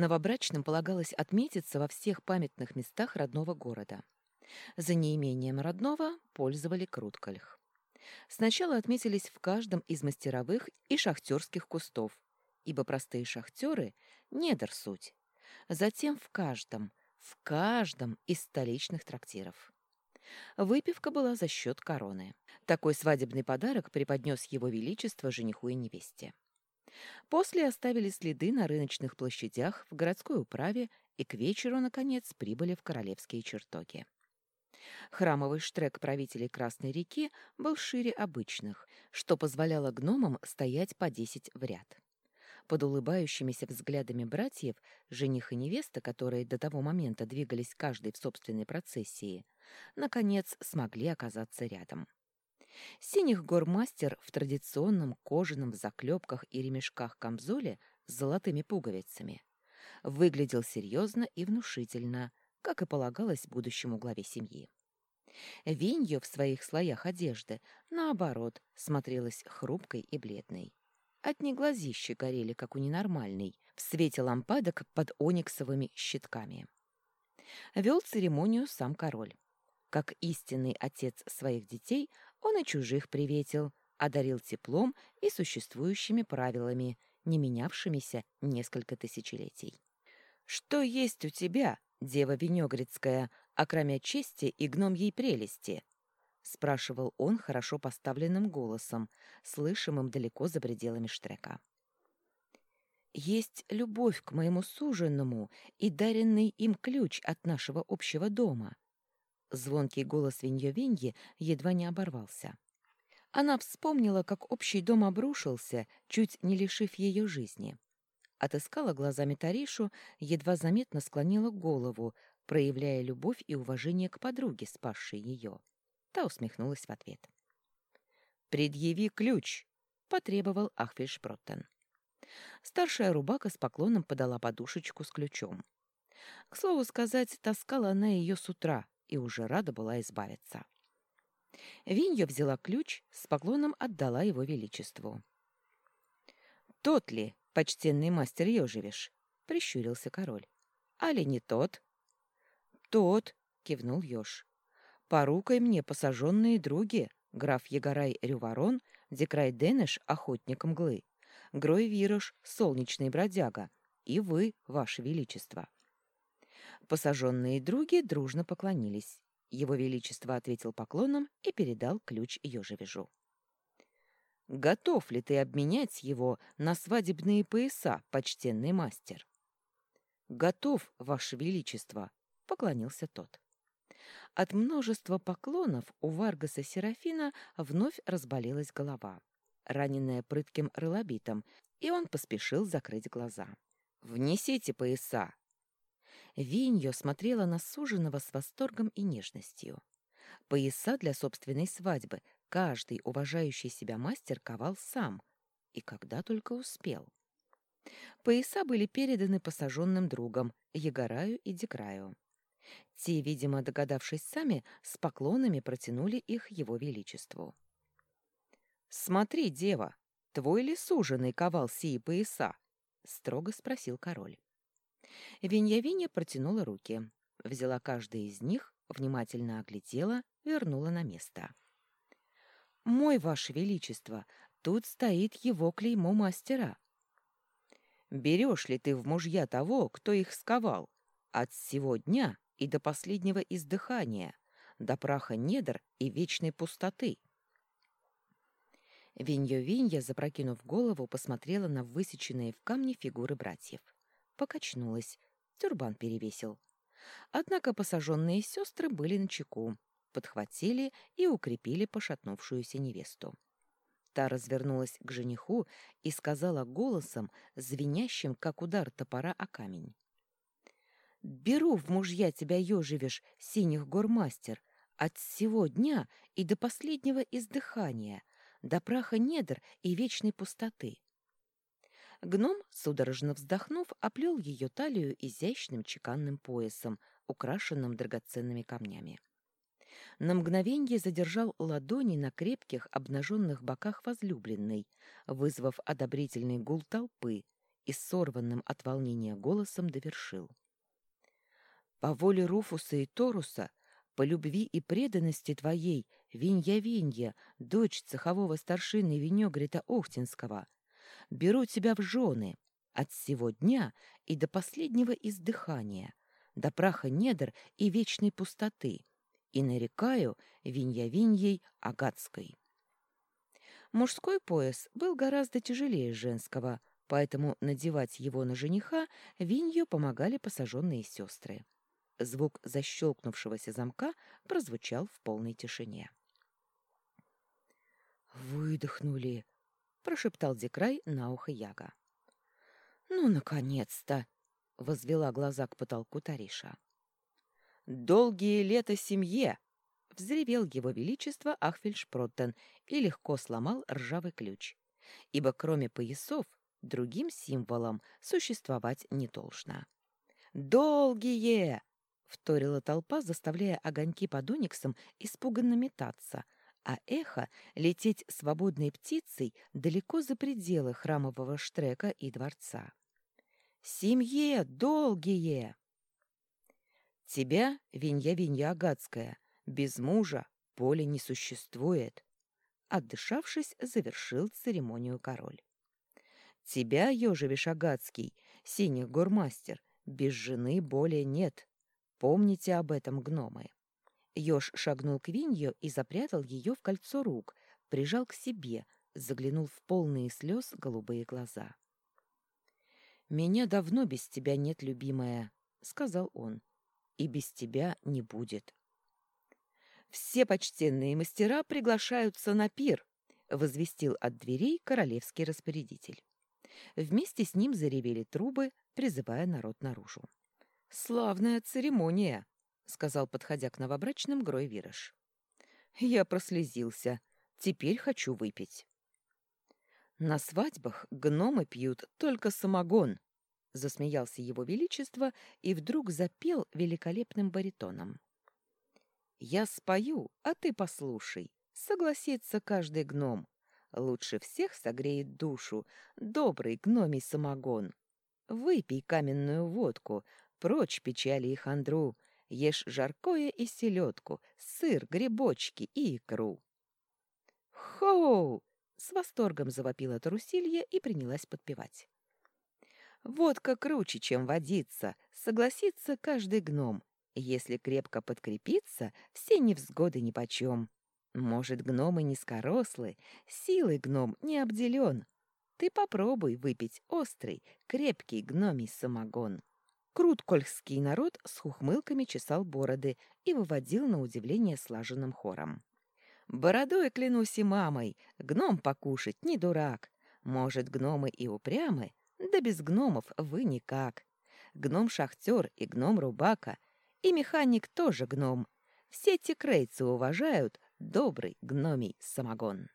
Новобрачным полагалось отметиться во всех памятных местах родного города. За неимением родного пользовали Круткольх. Сначала отметились в каждом из мастеровых и шахтерских кустов, ибо простые шахтеры — недр суть. Затем в каждом, в каждом из столичных трактиров. Выпивка была за счет короны. Такой свадебный подарок преподнес его величество жениху и невесте. После оставили следы на рыночных площадях, в городской управе и к вечеру, наконец, прибыли в королевские чертоги. Храмовый штрек правителей Красной реки был шире обычных, что позволяло гномам стоять по десять в ряд. Под улыбающимися взглядами братьев жених и невеста, которые до того момента двигались каждый в собственной процессии, наконец смогли оказаться рядом. Синих гормастер в традиционном кожаном в заклепках и ремешках камзоле с золотыми пуговицами выглядел серьезно и внушительно, как и полагалось будущему главе семьи. Виньё в своих слоях одежды, наоборот, смотрелась хрупкой и бледной. Одни глазища горели, как у ненормальной, в свете лампадок под ониксовыми щитками. Вел церемонию сам король. Как истинный отец своих детей, он и чужих приветил, одарил теплом и существующими правилами, не менявшимися несколько тысячелетий. «Что есть у тебя, дева Венегрицкая, окромя чести и гномьей прелести?» — спрашивал он хорошо поставленным голосом, слышимым далеко за пределами штрека. «Есть любовь к моему суженному и даренный им ключ от нашего общего дома». Звонкий голос Виньё-Виньи едва не оборвался. Она вспомнила, как общий дом обрушился, чуть не лишив ее жизни. Отыскала глазами Таришу, едва заметно склонила голову, проявляя любовь и уважение к подруге, спасшей ее. Та усмехнулась в ответ. «Предъяви ключ!» — потребовал Ахфельшпроттен. Старшая рубака с поклоном подала подушечку с ключом. К слову сказать, таскала она ее с утра и уже рада была избавиться. Винья взяла ключ, с поклоном отдала его величеству. «Тот ли, почтенный мастер Ёжевиш?» — прищурился король. «Али не тот?» «Тот!» — кивнул Ёж. Порукой мне посаженные други, граф Егорай Рюворон, Декрай Денеш, охотник мглы, Грой Вирош, солнечный бродяга, и вы, ваше величество. Посаженные други дружно поклонились. Его величество ответил поклоном и передал ключ ежевежу. «Готов ли ты обменять его на свадебные пояса, почтенный мастер?» «Готов, ваше величество», — поклонился тот. От множества поклонов у Варгаса Серафина вновь разболелась голова, раненная прытким рылобитом, и он поспешил закрыть глаза. «Внесите пояса!» Виньо смотрела на суженого с восторгом и нежностью. Пояса для собственной свадьбы каждый уважающий себя мастер ковал сам, и когда только успел. Пояса были переданы посаженным другам, Егораю и Декраю. Те, видимо, догадавшись сами, с поклонами протянули их его величеству. «Смотри, дева, твой ли суженый ковал сии пояса?» — строго спросил король. Виньявиня протянула руки, взяла каждый из них, внимательно оглядела, вернула на место. «Мой, ваше величество, тут стоит его клеймо мастера». «Берешь ли ты в мужья того, кто их сковал? От сего дня и до последнего издыхания, до праха недр и вечной пустоты. Виньё-Винья, запрокинув голову, посмотрела на высеченные в камне фигуры братьев. Покачнулась, тюрбан перевесил. Однако посаженные сестры были на чеку, подхватили и укрепили пошатнувшуюся невесту. Та развернулась к жениху и сказала голосом, звенящим, как удар топора о камень. Беру в мужья тебя, ежевишь, синих гормастер, от всего дня и до последнего издыхания, до праха недр и вечной пустоты. Гном, судорожно вздохнув, оплел ее талию изящным чеканным поясом, украшенным драгоценными камнями. На мгновенье задержал ладони на крепких обнаженных боках возлюбленной, вызвав одобрительный гул толпы, и сорванным от волнения голосом довершил. «По воле Руфуса и Торуса, по любви и преданности твоей, Винья-Винья, дочь цехового старшины Венегрита Охтинского, беру тебя в жены от сего дня и до последнего издыхания, до праха недр и вечной пустоты, и нарекаю Винья-Виньей Агатской». Мужской пояс был гораздо тяжелее женского, поэтому надевать его на жениха Винью помогали посаженные сестры. Звук защелкнувшегося замка прозвучал в полной тишине. «Выдохнули!» — прошептал Декрай на ухо Яга. «Ну, наконец-то!» — возвела глаза к потолку Тариша. «Долгие лета семье!» — взревел его величество Ахфельшпроттен и легко сломал ржавый ключ, ибо кроме поясов другим символом существовать не должно. «Долгие!» — вторила толпа, заставляя огоньки под униксом испуганно метаться, а эхо лететь свободной птицей далеко за пределы храмового штрека и дворца. «Семье долгие!» «Тебя, Винья-Винья Агатская, без мужа поле не существует!» Отдышавшись, завершил церемонию король. Тебя, Ёжевиш Агацкий, синий гормастер, без жены более нет. Помните об этом, гномы. Ёж шагнул к Винью и запрятал ее в кольцо рук, прижал к себе, заглянул в полные слез голубые глаза. «Меня давно без тебя нет, любимая», — сказал он, — «и без тебя не будет». «Все почтенные мастера приглашаются на пир», — возвестил от дверей королевский распорядитель. Вместе с ним заревели трубы, призывая народ наружу. «Славная церемония!» — сказал, подходя к новобрачным, Грой Вираж. «Я прослезился. Теперь хочу выпить». «На свадьбах гномы пьют только самогон», — засмеялся его величество и вдруг запел великолепным баритоном. «Я спою, а ты послушай. Согласится каждый гном. Лучше всех согреет душу добрый гномий самогон. Выпей каменную водку, прочь печали и хандру, ешь жаркое и селедку, сыр, грибочки и икру. «Хоу!» — с восторгом завопила Тарусилья и принялась подпевать. «Водка круче, чем водиться, согласится каждый гном. Если крепко подкрепиться, все невзгоды нипочем». Может, гномы низкорослы, силой гном не обделен. Ты попробуй выпить острый, крепкий гномий самогон. Круткольский народ с ухмылками чесал бороды и выводил на удивление слаженным хором. «Бородой клянусь и мамой, гном покушать не дурак. Может, гномы и упрямы, да без гномов вы никак. Гном-шахтер и гном-рубака, и механик тоже гном. Все те крейцы уважают, добрый гномий самогон.